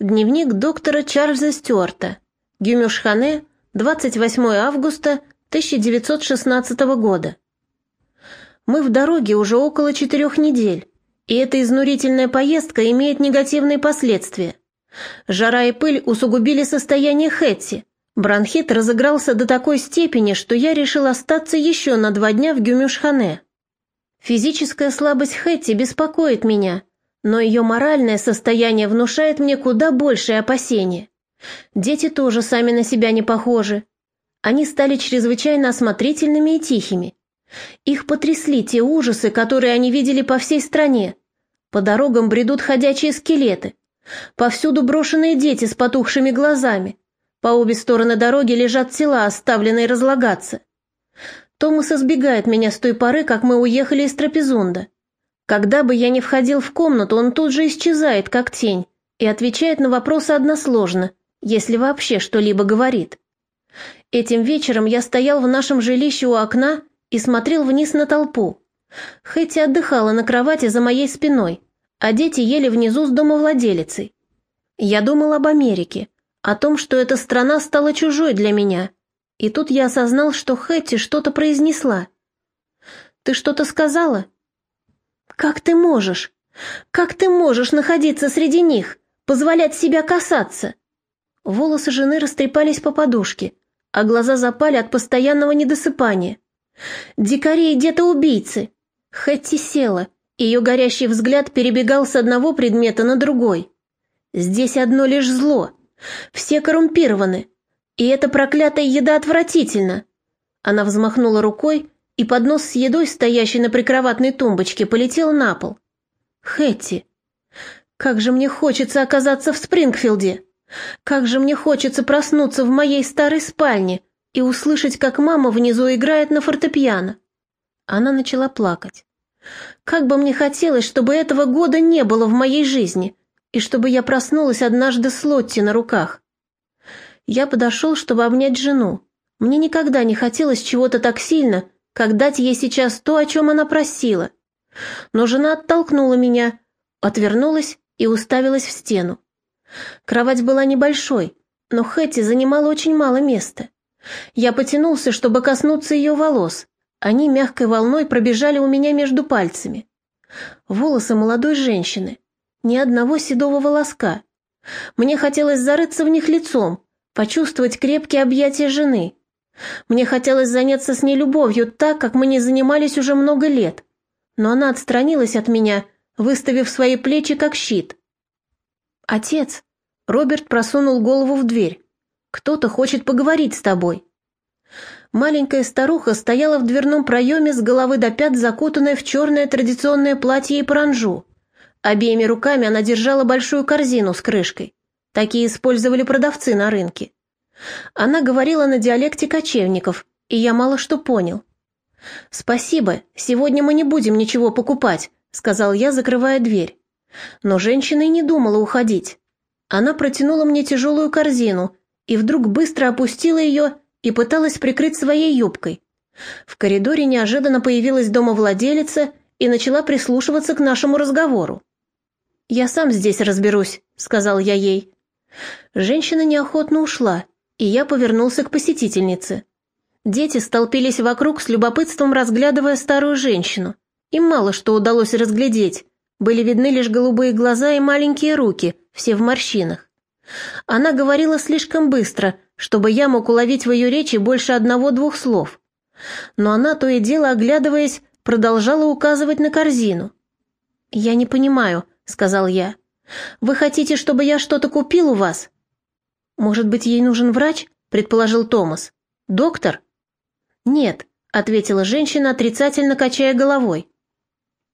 Дневник доктора Чарльза Стюарта. Гюмюшхане, 28 августа 1916 года. Мы в дороге уже около четырех недель, и эта изнурительная поездка имеет негативные последствия. Жара и пыль усугубили состояние Хэтти. Бронхит разыгрался до такой степени, что я решил остаться еще на два дня в Гюмюшхане. Физическая слабость Хэтти беспокоит меня – но ее моральное состояние внушает мне куда большее опасение. Дети тоже сами на себя не похожи. Они стали чрезвычайно осмотрительными и тихими. Их потрясли те ужасы, которые они видели по всей стране. По дорогам бредут ходячие скелеты. Повсюду брошенные дети с потухшими глазами. По обе стороны дороги лежат тела, оставленные разлагаться. Томас избегает меня с той поры, как мы уехали из Трапезунда. Когда бы я ни входил в комнату, он тут же исчезает, как тень, и отвечает на вопросы односложно, если вообще что-либо говорит. Этим вечером я стоял в нашем жилище у окна и смотрел вниз на толпу. Хэти отдыхала на кровати за моей спиной, а дети ели внизу с домовладелицей. Я думал об Америке, о том, что эта страна стала чужой для меня. И тут я осознал, что Хэти что-то произнесла. «Ты что-то сказала?» «Как ты можешь? Как ты можешь находиться среди них, позволять себя касаться?» Волосы жены растрепались по подушке, а глаза запали от постоянного недосыпания. «Дикари и где-то убийцы!» Хэтти села, ее горящий взгляд перебегал с одного предмета на другой. «Здесь одно лишь зло. Все коррумпированы. И эта проклятая еда отвратительна!» Она взмахнула рукой, и поднос с едой, стоящий на прикроватной тумбочке, полетел на пол. «Хэтти, как же мне хочется оказаться в Спрингфилде! Как же мне хочется проснуться в моей старой спальне и услышать, как мама внизу играет на фортепиано!» Она начала плакать. «Как бы мне хотелось, чтобы этого года не было в моей жизни, и чтобы я проснулась однажды с Лотти на руках!» Я подошел, чтобы обнять жену. Мне никогда не хотелось чего-то так сильно, как дать ей сейчас то, о чем она просила. Но жена оттолкнула меня, отвернулась и уставилась в стену. Кровать была небольшой, но Хэти занимала очень мало места. Я потянулся, чтобы коснуться ее волос. Они мягкой волной пробежали у меня между пальцами. Волосы молодой женщины. Ни одного седого волоска. Мне хотелось зарыться в них лицом, почувствовать крепкие объятия жены. Мне хотелось заняться с ней любовью так, как мы не занимались уже много лет. Но она отстранилась от меня, выставив свои плечи как щит. «Отец!» Роберт просунул голову в дверь. «Кто-то хочет поговорить с тобой». Маленькая старуха стояла в дверном проеме с головы до пят, закутанная в черное традиционное платье и паранжу. Обеими руками она держала большую корзину с крышкой. Такие использовали продавцы на рынке. Она говорила на диалекте кочевников, и я мало что понял. «Спасибо, сегодня мы не будем ничего покупать», — сказал я, закрывая дверь. Но женщина и не думала уходить. Она протянула мне тяжелую корзину и вдруг быстро опустила ее и пыталась прикрыть своей юбкой. В коридоре неожиданно появилась домовладелица и начала прислушиваться к нашему разговору. «Я сам здесь разберусь», — сказал я ей. Женщина неохотно ушла, и я повернулся к посетительнице. Дети столпились вокруг с любопытством, разглядывая старую женщину. Им мало что удалось разглядеть. Были видны лишь голубые глаза и маленькие руки, все в морщинах. Она говорила слишком быстро, чтобы я мог уловить в ее речи больше одного-двух слов. Но она, то и дело оглядываясь, продолжала указывать на корзину. «Я не понимаю», — сказал я. «Вы хотите, чтобы я что-то купил у вас?» «Может быть, ей нужен врач?» – предположил Томас. «Доктор?» «Нет», – ответила женщина, отрицательно качая головой.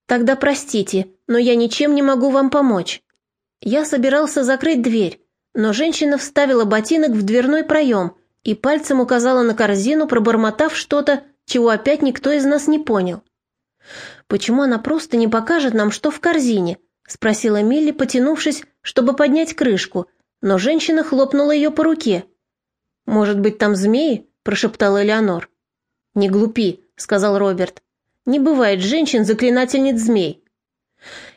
«Тогда простите, но я ничем не могу вам помочь». Я собирался закрыть дверь, но женщина вставила ботинок в дверной проем и пальцем указала на корзину, пробормотав что-то, чего опять никто из нас не понял. «Почему она просто не покажет нам, что в корзине?» – спросила Милли, потянувшись, чтобы поднять крышку – но женщина хлопнула ее по руке. «Может быть, там змеи?» – прошептала Элеонор. «Не глупи», – сказал Роберт. «Не бывает женщин-заклинательниц змей».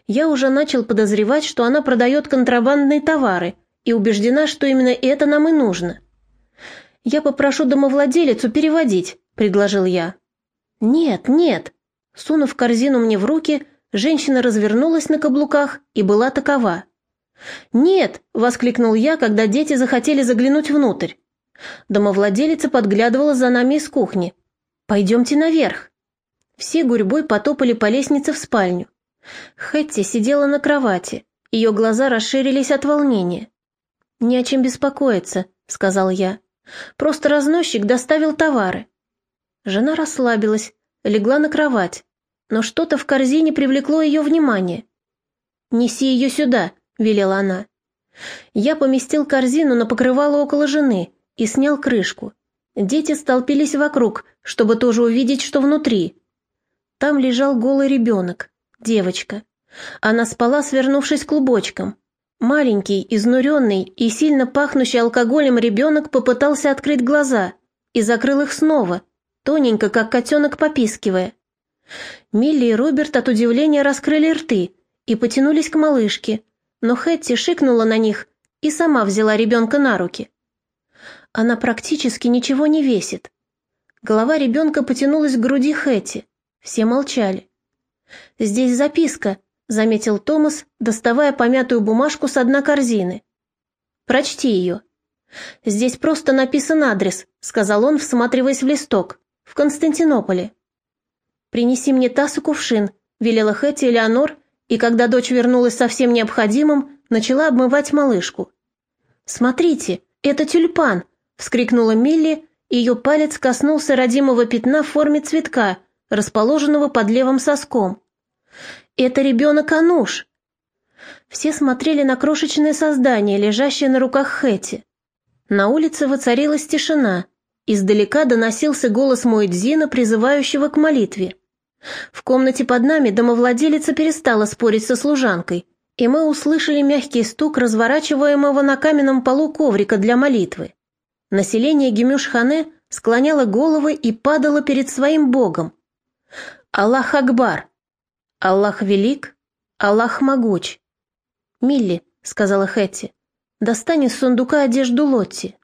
Я уже начал подозревать, что она продает контрабандные товары, и убеждена, что именно это нам и нужно. «Я попрошу домовладелицу переводить», — предложил я. «Нет, нет». Сунув корзину мне в руки, женщина развернулась на каблуках и была такова. «Нет!» — воскликнул я, когда дети захотели заглянуть внутрь. Домовладелица подглядывала за нами из кухни. «Пойдемте наверх». Все гурьбой потопали по лестнице в спальню. Хэтти сидела на кровати. Ее глаза расширились от волнения. «Не о чем беспокоиться», — сказал я. «Просто разносчик доставил товары». Жена расслабилась, легла на кровать, но что-то в корзине привлекло ее внимание. «Неси ее сюда», — велела она. Я поместил корзину на покрывало около жены и снял крышку. Дети столпились вокруг, чтобы тоже увидеть, что внутри. Там лежал голый ребенок, девочка. Она спала, свернувшись клубочком. Маленький, изнуренный и сильно пахнущий алкоголем ребенок попытался открыть глаза и закрыл их снова, тоненько, как котенок попискивая. Милли и Роберт от удивления раскрыли рты и потянулись к малышке, но Хэтти шикнула на них и сама взяла ребенка на руки. Она практически ничего не весит. Голова ребенка потянулась к груди Хэтти. Все молчали. «Здесь записка», — заметил Томас, доставая помятую бумажку с дна корзины. «Прочти ее». «Здесь просто написан адрес», — сказал он, всматриваясь в листок. «В Константинополе». «Принеси мне таз и кувшин», — велела Хэти Элеонор, и когда дочь вернулась со всем необходимым, начала обмывать малышку. «Смотрите, это тюльпан!» — вскрикнула Милли, и ее палец коснулся родимого пятна в форме цветка, расположенного под левым соском. «Это ребенок Ануш!» Все смотрели на крошечное создание, лежащее на руках Хэти. На улице воцарилась тишина. Издалека доносился голос Муэдзина, призывающего к молитве. В комнате под нами домовладелица перестала спорить со служанкой, и мы услышали мягкий стук разворачиваемого на каменном полу коврика для молитвы. Население Гемюш-Хане склоняло головы и падало перед своим богом. Аллах Акбар! Аллах велик, Аллах могуч. «Милли», — сказала Хэтти, — «достань из сундука одежду Лотти».